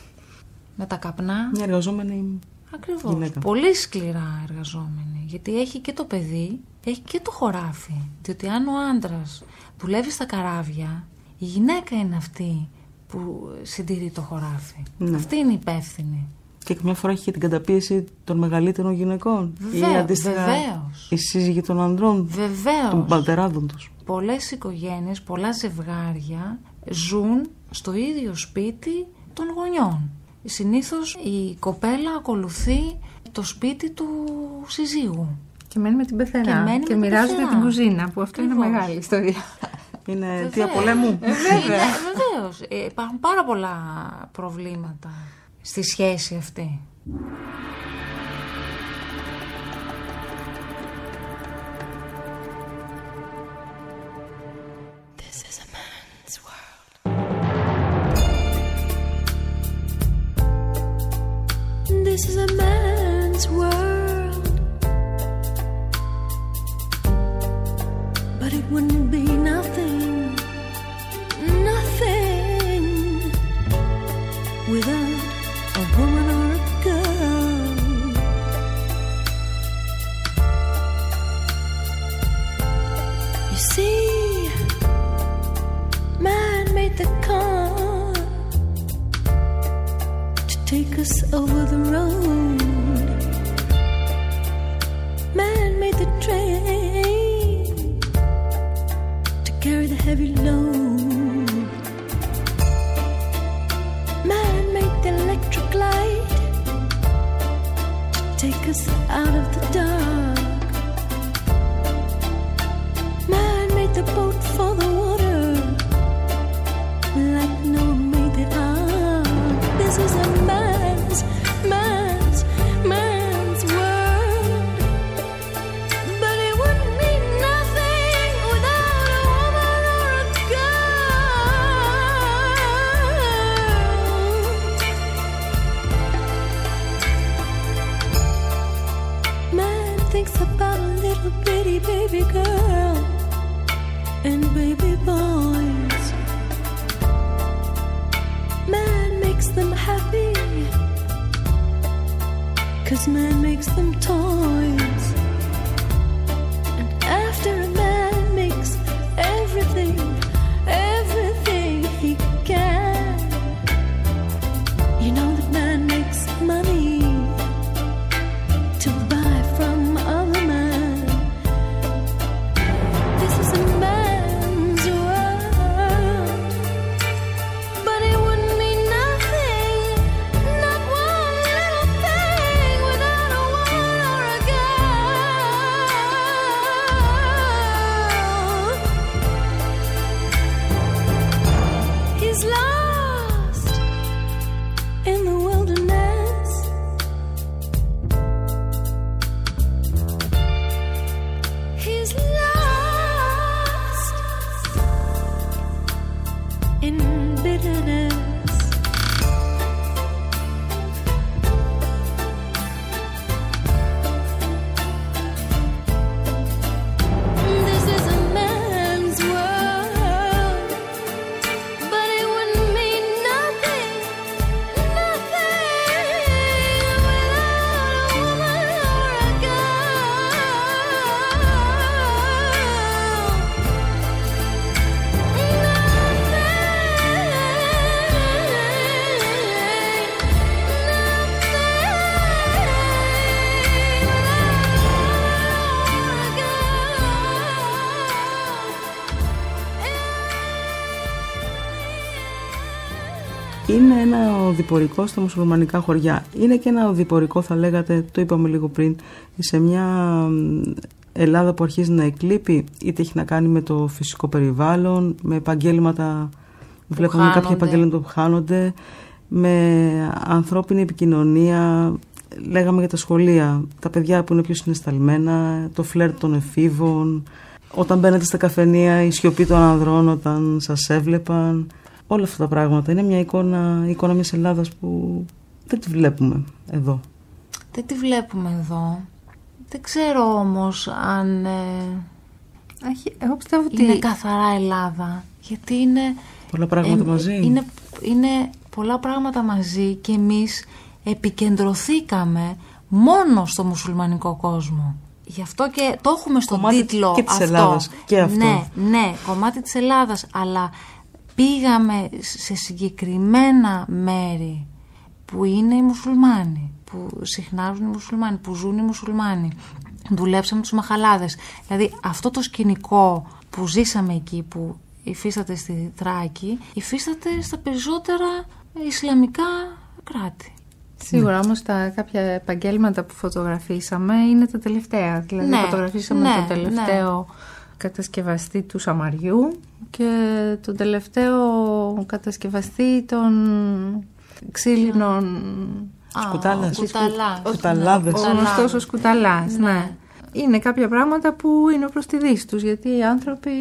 D: Με τα καπνά.
B: Μια εργαζόμενη
D: Ακριβώς.
B: Γυναίκα.
D: Πολύ σκληρά εργαζόμενη. Γιατί έχει και το παιδί, έχει και το χωράφι. Διότι αν ο άντρας δουλεύει στα καράβια, η γυναίκα είναι αυτή που συντηρεί το χωράφι.
B: Ναι.
D: Αυτή είναι υπεύθυνη.
B: Και καμιά φορά έχει και την καταπίεση των μεγαλύτερων γυναικών. ή
D: Βεβαίως,
B: αντίστοιχα
D: βεβαίως.
B: οι σύζυγοι των ανδρών, των
D: Βεβαίω.
B: παλτεράδων τους.
D: Πολλές οικογένειες, πολλά ζευγάρια ζουν στο ίδιο σπίτι των γονιών. Συνήθως η κοπέλα ακολουθεί το σπίτι του συζύγου.
C: Και μένει με την πεθερά.
D: Και μένει με την
C: μοιράζονται
D: πεθερά.
C: την κουζίνα, που αυτό είναι
D: Ακριβώς.
C: μεγάλη ιστορία.
B: Είναι τι πολέμου.
D: Βέβαια. Βεβαίως. Ε, υπάρχουν πάρα πολλά προβλήματα στη σχέση αυτή.
G: This is a man's world. But it wouldn't be nothing,
B: οδηπορικό στα μουσουλμανικά χωριά. Είναι και ένα οδηπορικό, θα λέγατε, το είπαμε λίγο πριν, σε μια μ, Ελλάδα που αρχίζει να εκλείπει, είτε έχει να κάνει με το φυσικό περιβάλλον, με επαγγέλματα, βλέπουμε κάποια
D: χάνονται.
B: επαγγέλματα που χάνονται, με ανθρώπινη επικοινωνία, λέγαμε για τα σχολεία, τα παιδιά που είναι πιο συναισθαλμένα, το φλερτ των εφήβων, όταν μπαίνετε στα καφενεία, η σιωπή των ανδρών όταν σας έβλεπαν, όλα αυτά τα πράγματα. Είναι μια εικόνα, η εικόνα μιας Ελλάδας που δεν τη βλέπουμε εδώ.
D: Δεν τη βλέπουμε εδώ. Δεν ξέρω όμως αν ε,
C: Έχει- Εγώ πιστεύω ότι
D: είναι καθαρά Ελλάδα. Γιατί είναι
B: Πολλά πράγματα
D: Ε,
B: μαζί.
D: Είναι, είναι πολλά πράγματα μαζί και εμείς επικεντρωθήκαμε μόνο στο μουσουλμανικό κόσμο. Γι' αυτό και το έχουμε στον
B: Κομμάτι
D: τίτλο
B: και της
D: αυτό.
B: Ελλάδας και αυτό.
D: Ναι, ναι, κομμάτι της Ελλάδας, αλλά πήγαμε σε συγκεκριμένα μέρη που είναι οι μουσουλμάνοι, που συχνάζουν οι μουσουλμάνοι, που ζουν οι μουσουλμάνοι. Δουλέψαμε τους μαχαλάδες. Δηλαδή αυτό το σκηνικό που ζήσαμε εκεί, που υφίσταται στη Θράκη, υφίσταται στα περισσότερα Ισλαμικά κράτη.
C: Σίγουρα όμως τα κάποια επαγγέλματα που φωτογραφίσαμε είναι τα τελευταία. Δηλαδή
D: Ναι,
C: φωτογραφίσαμε
D: ναι,
C: τον τελευταίο κατασκευαστή του Σαμαριού και τον τελευταίο κατασκευαστή των ξύλινων...
B: Σκουτάλας.
D: Κουταλάς.
B: Κουταλάδες.
C: Ο
D: Κουταλά.
C: γνωστός ως κουταλάς, ναι.
D: Ναι.
C: Είναι κάποια πράγματα που είναι προς τη δύση τους, γιατί οι άνθρωποι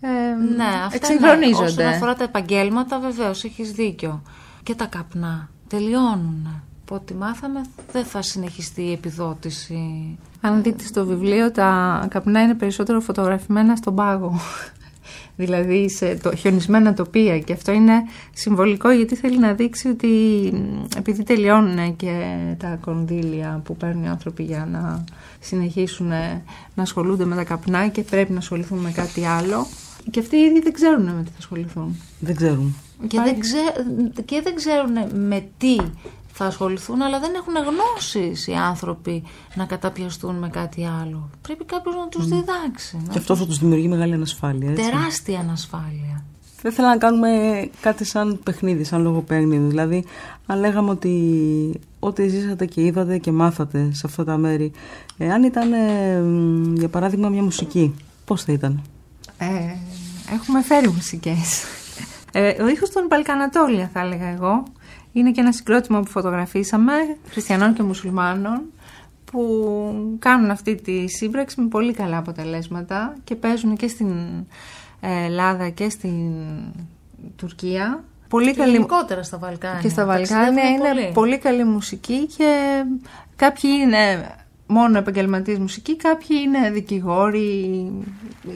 C: ε,
D: Ναι, αυτά
C: εξυγχρονίζονται.
D: Ναι. Όσον αφορά τα επαγγέλματα, βεβαίως έχεις δίκιο. Και τα καπνά τελειώνουν. Από ό,τι μάθαμε, δεν θα συνεχιστεί η επιδότηση.
C: Αν δείτε στο βιβλίο, τα καπνά είναι περισσότερο φωτογραφημένα στον πάγο. δηλαδή σε το, χιονισμένα τοπία. Και αυτό είναι συμβολικό γιατί θέλει να δείξει ότι μ, επειδή τελειώνουν και τα κονδύλια που παίρνουν οι άνθρωποι για να συνεχίσουν να ασχολούνται με τα καπνά και πρέπει να ασχοληθούν με κάτι άλλο. Και αυτοί ήδη δεν ξέρουν με τι θα ασχοληθούν.
B: Δεν ξέρουν.
D: Και δεν, ξέ, και δεν ξέρουν με τι θα ασχοληθούν, αλλά δεν έχουν γνώσεις οι άνθρωποι να καταπιαστούν με κάτι άλλο. Πρέπει κάποιος να τους διδάξει. να
B: Και αυτό θα τους δημιουργεί μεγάλη ανασφάλεια. Έτσι.
D: Τεράστια ανασφάλεια.
B: Θα ήθελα να κάνουμε κάτι σαν παιχνίδι, σαν λογοπαίγνιδο. Δηλαδή, αν λέγαμε ότι ό,τι ζήσατε και είδατε και μάθατε σε αυτά τα μέρη, ε, αν ήταν, ε, μ, για παράδειγμα, μια μουσική, πώς θα ήταν;
C: Ε, έχουμε φέρει μουσικές. Ε, ο ήχος των Μπαλκανατόλια θα έλεγα εγώ. Είναι και ένα συγκρότημα που φωτογραφίσαμε, χριστιανών και μουσουλμάνων, που κάνουν αυτή τη σύμπραξη με πολύ καλά αποτελέσματα και παίζουν και στην ε, Ελλάδα και στην Τουρκία. Πολύ
D: Και
C: καλή...
D: γενικότερα στα Βαλκάνια.
C: Και στα Βαλκάνια
D: Ταξιδεύουν
C: είναι
D: πολύ.
C: πολύ. καλή μουσική και κάποιοι είναι μόνο επαγγελματίες μουσική, κάποιοι είναι δικηγόροι,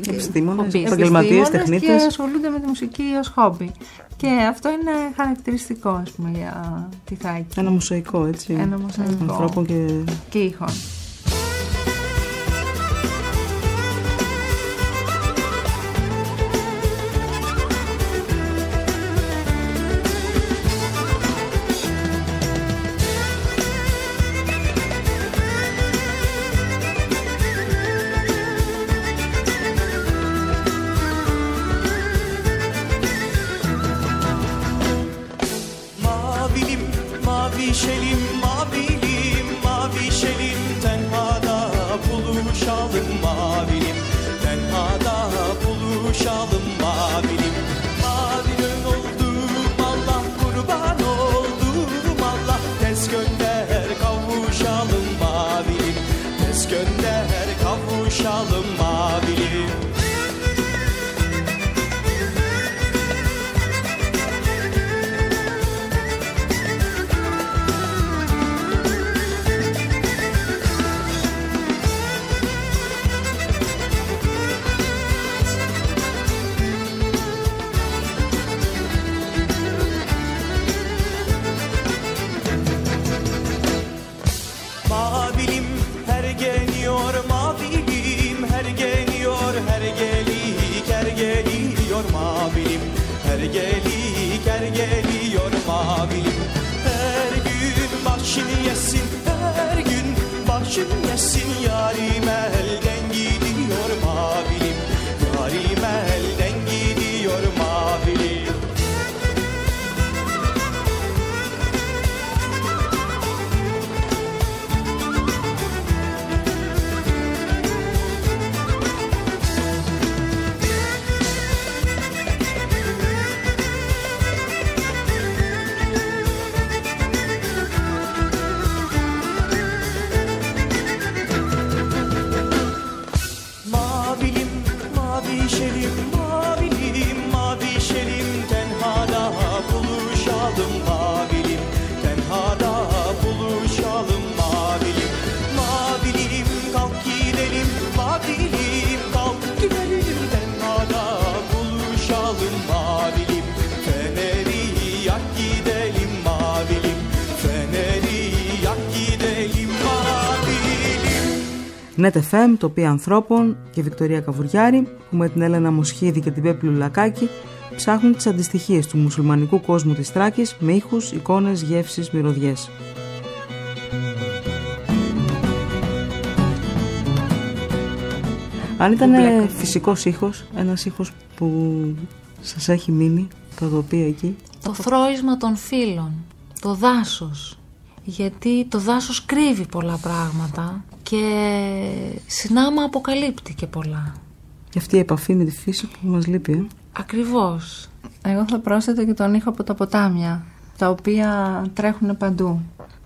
B: Επιστήμονες,
C: χομπίστες,
B: επαγγελματίες,
C: επιστήμονες
B: τεχνίτες.
C: Και ασχολούνται με τη μουσική ως χόμπι. Και αυτό είναι χαρακτηριστικό, ας πούμε, για τη Θάκη.
B: Ένα μοσαϊκό, έτσι.
C: Ένα μοσαϊκό.
B: Ανθρώπων και
C: Και ήχων.
H: Başını yesin her gün başını yesin yarim
B: NetFM, τοπία ανθρώπων και Βικτωρία Καβουριάρη που με την Έλενα Μοσχίδη και την Πέπλου Λακάκη ψάχνουν τις αντιστοιχίες του μουσουλμανικού κόσμου της Τράκης με ήχους, εικόνες, γεύσεις, μυρωδιές. Αν ήταν
C: μπλέκονται.
B: φυσικός ήχος, ένας ήχος που σας έχει μείνει, το τοπίο εκεί,
D: Το θρόισμα των φύλων, το δάσος. Γιατί το δάσος κρύβει πολλά πράγματα και συνάμα αποκαλύπτει και πολλά.
B: και αυτή η επαφή με τη φύση που μας λείπει. Ε.
D: Ακριβώς.
C: Εγώ θα πρόσθετα και τον ήχο από τα ποτάμια, τα οποία τρέχουν παντού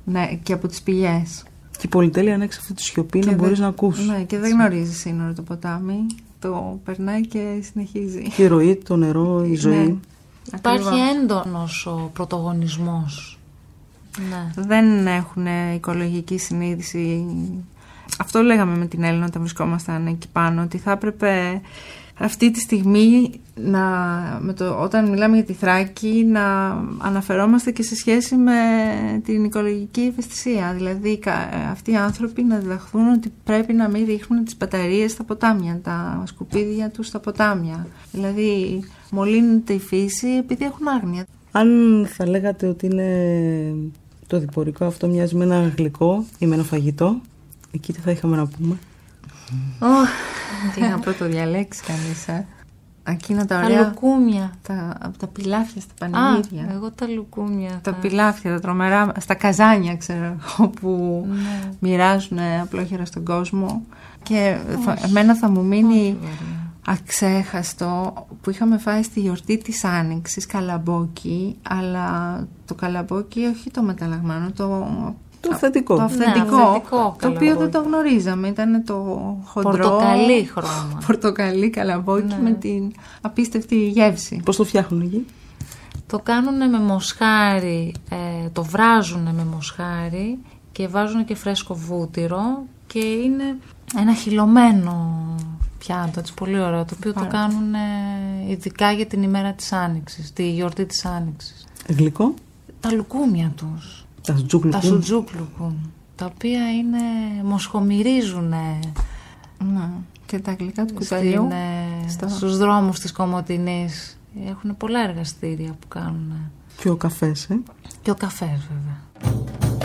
C: ναι, και από τις πηγές.
B: Και η πολυτέλεια αν έχεις αυτή τη σιωπή να
C: Και
B: μπορείς
C: δεν-
B: να ακούς.
C: Ναι, και δεν γνωρίζεις σύνορα το ποτάμι. Το περνάει και συνεχίζει.
B: Και η ροή, το νερό, η ζωή.
C: Ναι.
D: Υπάρχει
C: Ακριβώς.
D: έντονος ο πρωτογονισμός. Ναι.
C: Δεν έχουν οικολογική συνείδηση. Αυτό λέγαμε με την Έλληνα όταν βρισκόμασταν εκεί πάνω, ότι θα έπρεπε αυτή τη στιγμή να, με το, όταν μιλάμε για τη Θράκη να αναφερόμαστε και σε σχέση με την οικολογική ευαισθησία. Δηλαδή κα- αυτοί οι άνθρωποι να διδαχθούν ότι πρέπει να μην ρίχνουν τις μπαταρίες στα ποτάμια, τα σκουπίδια τους στα ποτάμια. Δηλαδή μολύνεται η φύση επειδή έχουν άγνοια.
B: Αν θα λέγατε ότι είναι το διπορικό αυτό μοιάζει με ένα γλυκό ή με ένα φαγητό, εκεί τι θα είχαμε να πούμε;
C: Τι να πρώτο διαλέξει κανείς, ε. Εκείνα τα
D: Τα
C: ωραία...
D: λουκούμια.
C: Τα, από τα πιλάφια στα
D: Α,
C: πανηγύρια.
D: εγώ τα λουκούμια.
C: τα
D: θα-
C: πιλάφια, τα τρομερά, στα καζάνια ξέρω εγώ, που
D: Ναι.
C: μοιράζουν απλόχερα στον κόσμο. Και θα, εμένα θα μου μείνει αξέχαστο που είχαμε φάει στη γιορτή της Άνοιξης καλαμπόκι, αλλά το καλαμπόκι όχι το μεταλλαγμένο, το,
B: Το αυθεντικό.
C: το αυθεντικό,
D: αυθεντικό
C: το οποίο
D: καλαμπόκι.
C: δεν το γνωρίζαμε. Ήταν το χοντρό,
D: Πορτοκαλί χρώμα.
C: πορτοκαλί καλαμπόκι με την απίστευτη γεύση.
B: Πώς το φτιάχνουν εκεί;
D: Το κάνουν με μοσχάρι, ε, το βράζουν με μοσχάρι και βάζουν και φρέσκο βούτυρο και είναι ένα χυλωμένο πιάτο, έτσι πολύ ωραίο, το οποίο το
C: Πάρα.
D: κάνουν ε, ειδικά για την ημέρα της Άνοιξης, τη γιορτή της Άνοιξης.
B: Γλυκό;
D: Τα λουκούμια τους,
B: Τα σουτζούκ
D: τα
B: λουκούμ.
D: σουτζούκλουκουν, τα οποία είναι, μοσχομυρίζουν
C: Ναι. Και τα γλυκά του κουταλιού. στο-
D: στους δρόμους της Κομωτινής. Έχουν πολλά εργαστήρια που κάνουν.
B: Και ο καφές, ε.
D: Και ο καφές βέβαια.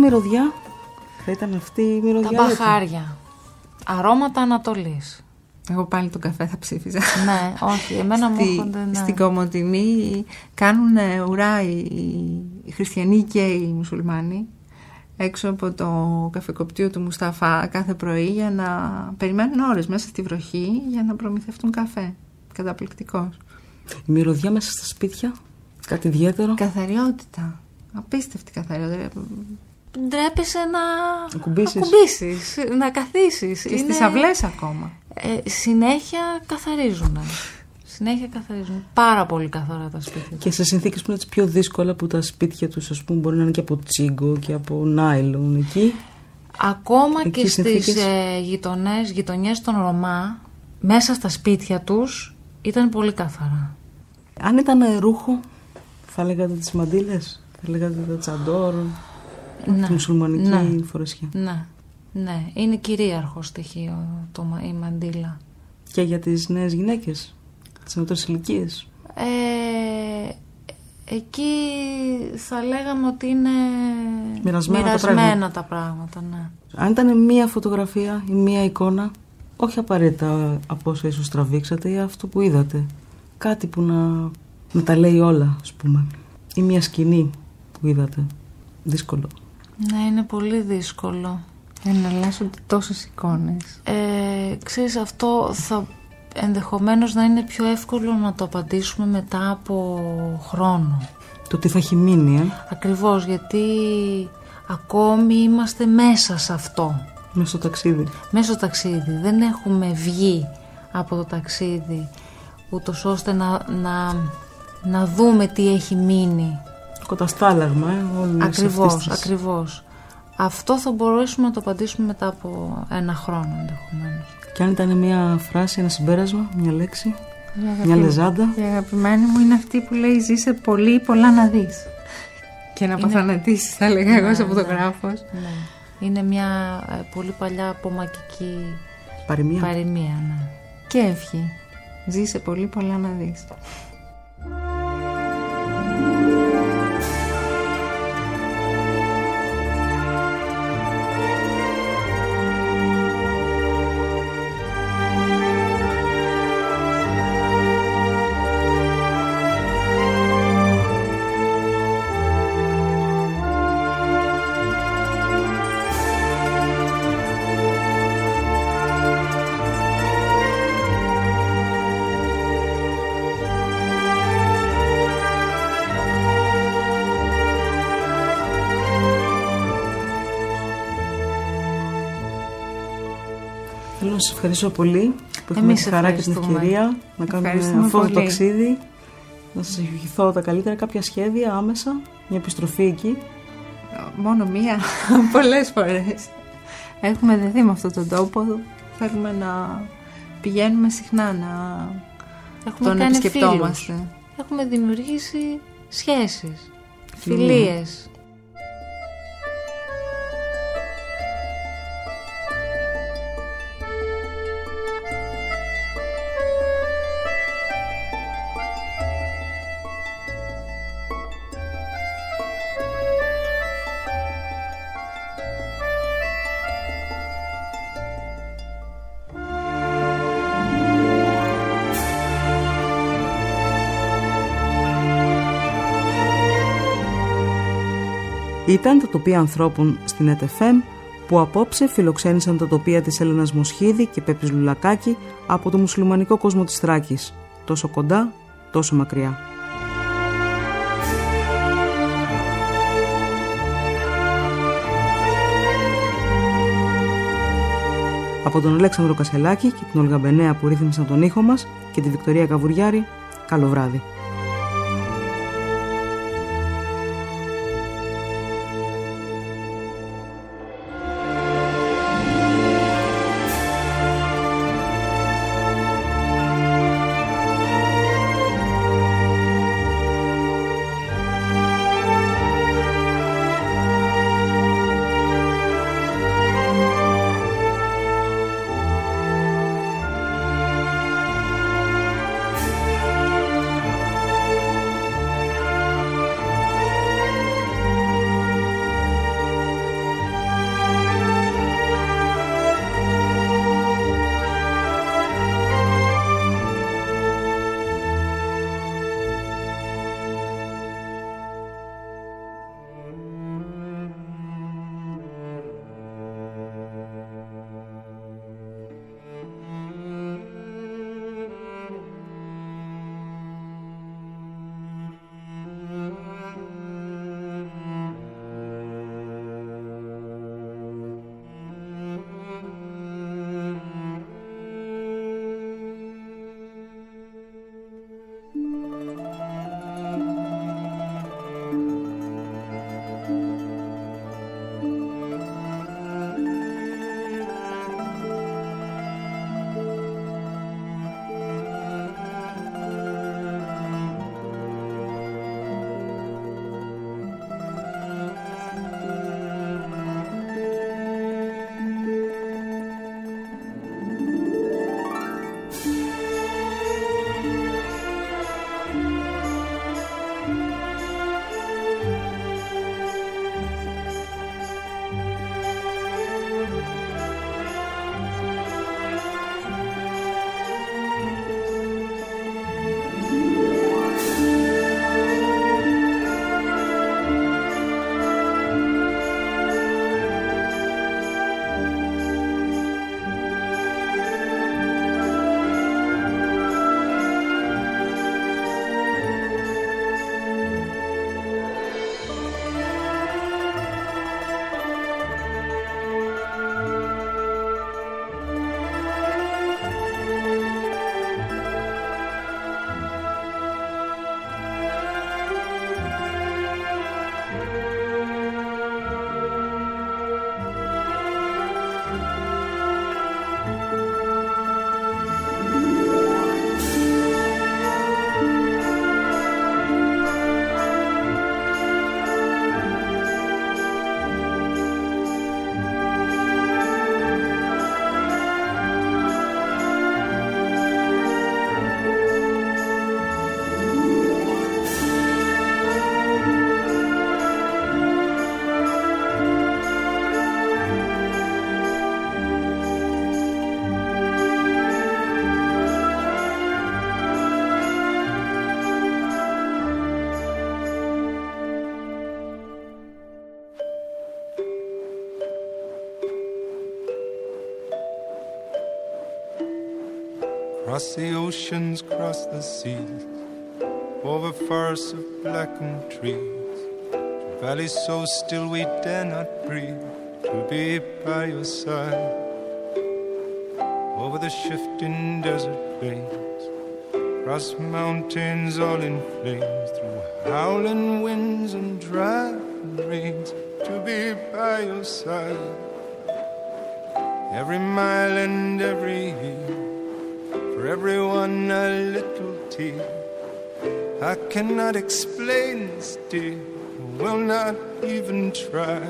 B: Μυρωδιά, θα ήταν αυτή η
D: Τα
B: μυρωδιά.
D: μπαχάρια. Αρώματα Ανατολής.
C: Εγώ πάλι τον καφέ θα ψήφιζα.
D: ναι, όχι, εμένα μου
C: Στη-
D: έρχονται, ναι.
C: Στην Κομωτινή κάνουν ουρά οι, οι χριστιανοί και οι μουσουλμάνοι έξω από το καφεκοπτίο του Μουσταφά κάθε πρωί για να περιμένουν ώρες μέσα στη βροχή για να προμηθευτούν καφέ. Καταπληκτικός.
B: Η μυρωδιά μέσα στα σπίτια, κάτι ιδιαίτερο.
C: Καθαριότητα. Απίστευτη καθαριότητα.
D: Ντρέπεσαι να
B: ακουμπήσεις.
D: ακουμπήσεις, να καθίσεις.
C: Και στις αυλές ακόμα.
D: Ε, συνέχεια καθαρίζουν. Συνέχεια καθαρίζουν. Πάρα πολύ καθαρά τα σπίτια.
B: Και σε συνθήκες που είναι τις πιο δύσκολα που τα σπίτια τους ας πούμε μπορεί να είναι και από τσίγκο και από νάιλον εκεί.
D: Ακόμα
B: Εκεί
D: και
B: οι συνθήκες-
D: στις ε, γειτονές, γειτονιές των Ρωμά, μέσα στα σπίτια τους, ήταν πολύ καθαρά.
B: Αν ήταν ρούχο, θα λέγατε τις μαντήλες, θα λέγατε τα τσαντόρ,
D: Ναι,
B: τη μουσουλμανική
D: ναι.
B: φορεσιά.
D: Ναι, ναι. Είναι κυρίαρχο στοιχείο το, μα- η μαντήλα.
B: Και για τις νέες γυναίκες, τις νεότερες ηλικίες.
D: Ε, εκεί θα λέγαμε ότι είναι
B: Μοιρασμένα τα
D: μοιρασμένα
B: πράγματα.
D: τα πράγματα, ναι.
B: Αν ήταν μία φωτογραφία ή μία εικόνα Όχι απαραίτητα από όσα ίσως τραβήξατε ή αυτό που είδατε. Κάτι που να, να τα λέει όλα, ας πούμε. Ή μια σκηνή που είδατε. Δύσκολο.
D: Ναι, είναι πολύ δύσκολο.
C: Εναλλάσσονται τόσες εικόνες.
D: Ε, ξέρεις, αυτό θα ενδεχομένως να είναι πιο εύκολο να το απαντήσουμε μετά από χρόνο.
B: Το τι θα έχει μείνει, ε;
D: Ακριβώς, γιατί ακόμη είμαστε μέσα σε αυτό.
B: Μέσα στο ταξίδι.
D: Μέσα στο ταξίδι. Δεν έχουμε βγει από το ταξίδι ούτως ώστε να, να, να δούμε τι έχει μείνει.
B: Κοταστάλαγμα, ε. όλης
D: Ακριβώς,
B: αυτής της-
D: ακριβώς. Αυτό θα μπορέσουμε να το απαντήσουμε μετά από ένα χρόνο ενδεχομένως.
B: Και αν ήταν μια φράση, ένα συμπέρασμα, μια λέξη,
C: Η
B: μια
C: αγαπη-
B: λεζάντα.
C: Η αγαπημένη μου είναι αυτή που λέει ζήσε πολύ πολλά να δεις. Και να
D: Είναι-
C: αποθανατήσεις θα έλεγα εγώ
D: Ναι,
C: σε
D: ναι.
C: φωτογράφος.
D: Ναι. Είναι μια ε, πολύ παλιά απομακική
B: Παροιμία.
D: παροιμία. Ναι.
C: Και ευχή. Ζήσε πολύ πολλά να δεις.
B: Θέλω να σας ευχαριστήσω πολύ που έχουμε
D: Εμείς
B: τη χαρά και την
D: ευχαριστούμε.
B: ευκαιρία να κάνουμε
C: Ευχαριστούμε
B: αυτό το
C: πολύ.
B: ταξίδι. Να σας ευχηθώ τα καλύτερα, κάποια σχέδια άμεσα, μια επιστροφή εκεί.
C: Μόνο μία, πολλές φορές. Έχουμε δεθεί με αυτόν τον τόπο. Θέλουμε να πηγαίνουμε συχνά να
D: Έχουμε
C: τον
D: κάνει
C: επισκεπτόμαστε.
D: φίλους. Έχουμε δημιουργήσει σχέσεις,
B: Φιλία.
D: φιλίες.
B: Ήταν τα τοπία ανθρώπων στην ΕΤΕΦΕΜ που απόψε φιλοξένησαν τα τοπία της Έλενας Μοσχίδη και Πέπης Λουλακάκη από το μουσουλμανικό κόσμο της Θράκης. Τόσο κοντά, τόσο μακριά. Από τον Αλέξανδρο Κασελάκη και την Ολγα Μπενέα που ρύθμισαν τον ήχο μας και τη Βικτωρία Καβουριάρη, καλό βράδυ.
E: The oceans, cross the seas, over forests of blackened trees, to valleys so still we dare not breathe, to be by your side, over the shifting desert plains, across mountains all in flames, through howling winds and driving rains, to be by your side, every mile and every year for everyone a little tear. I cannot explain this, dear, will not even try.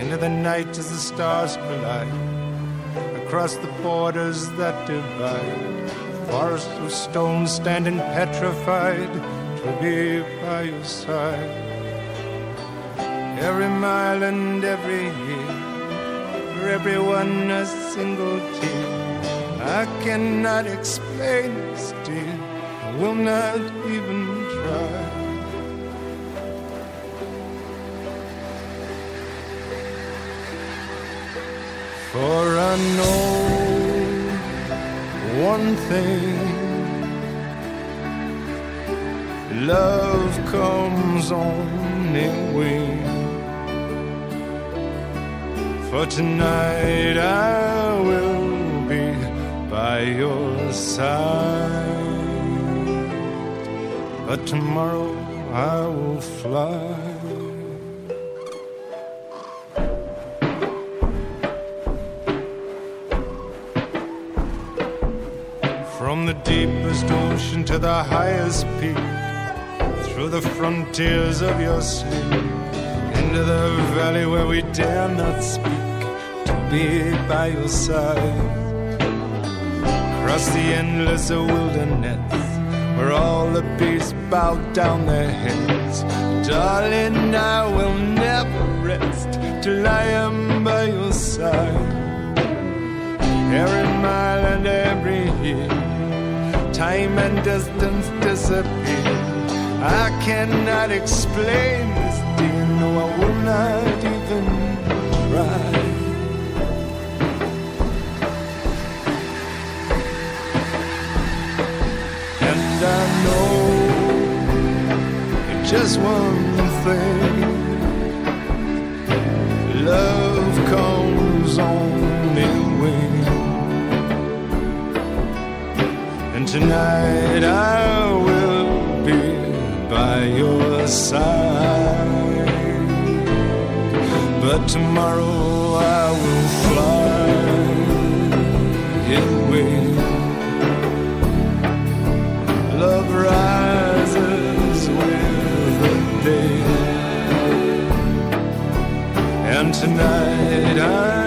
E: Into the night as the stars collide, across the borders that divide. Forests of stone standing petrified to be by your side. Every mile and every year, for everyone a single tear. I cannot explain this, dear. I will not even try. For I know one thing love comes on wings. For tonight I will by your side. But tomorrow I will fly. From the deepest ocean to the highest peak, through the frontiers of your sleep, into the valley where we dare not speak, to be by your side across the endless wilderness where all the beasts bow down their heads. Darling, I will never rest till I am by your side. Every mile and every year, time and distance disappear. I cannot explain this, dear. No, I will not even try. Just one thing love comes on in wings. And tonight I will be by your side. But tomorrow I will fly away. Love tonight. I